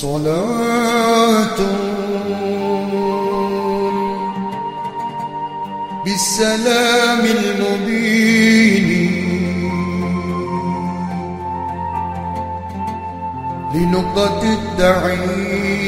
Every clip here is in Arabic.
صلاة. بالسلام المبين. لنقطة التعين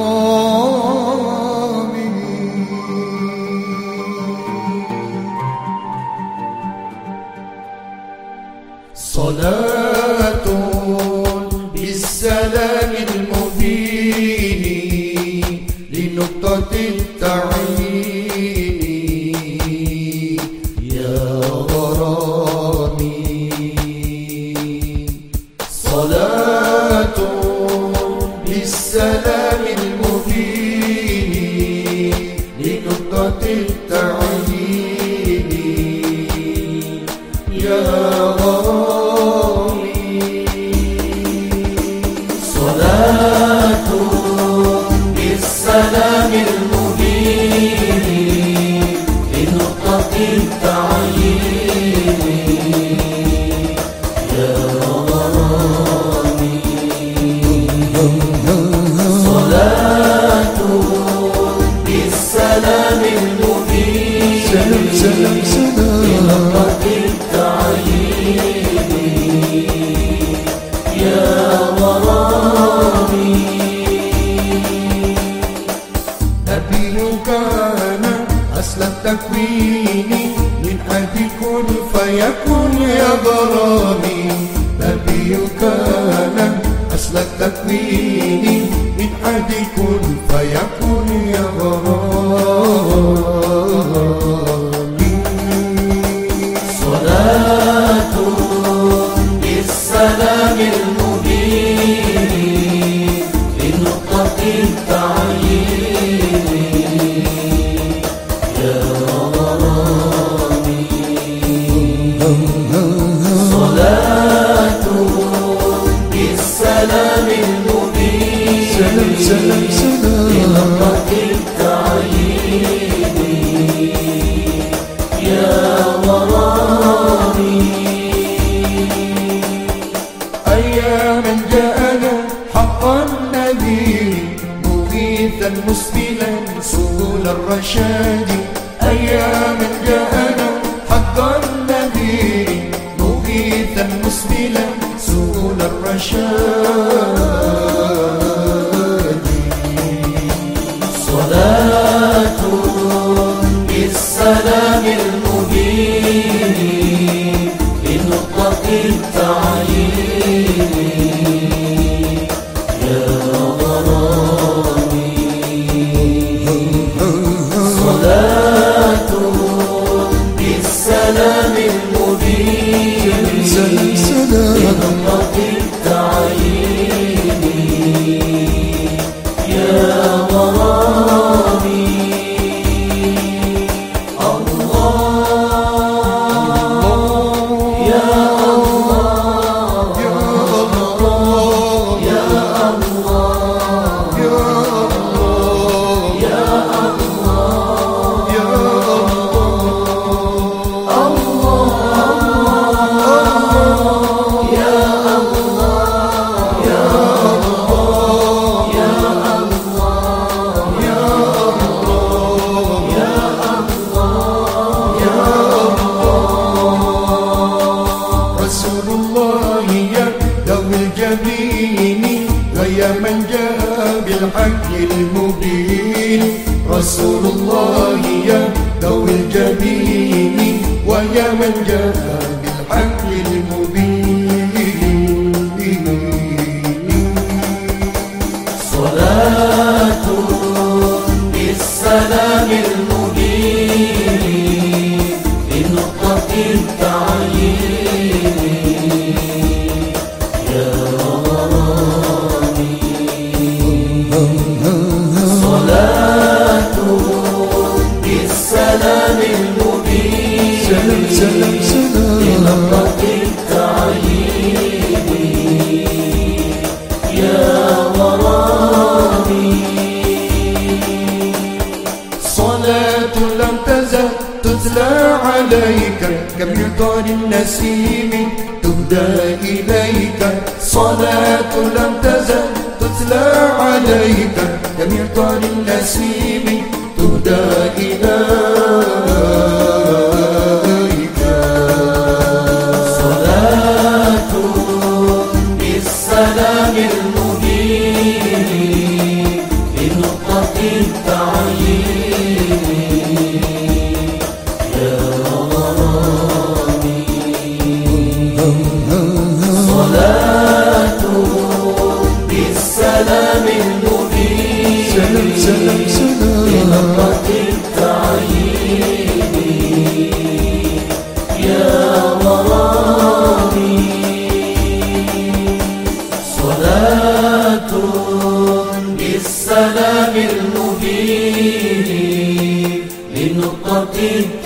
لنقطة التعيين يا غرامي نبي كان أصل التكوين من أبي كن فيكون يا غرامي نبي كان أصل التكوين من أبي كن فيكون يا غرامي سلام سلام لنقطة التعيين يا غرامي أياما جاءنا حق النبي مغيثا مسبلا سبل الرشاد أياما جاءنا حق النبي مغيثا مسبلا سبل الرشاد. young and young صلاة لم تزل تتلى عليك. كمطار النسيم تهدى إليك. صلاة لم تزل تتلى عليك. كمطار النسيم تهدى إليك. صلاة بالسلام المبين بالسلام المبين سلام سلام سلام. التعيين يا غرامي صلاة بالسلام المبين لنقطة التعيين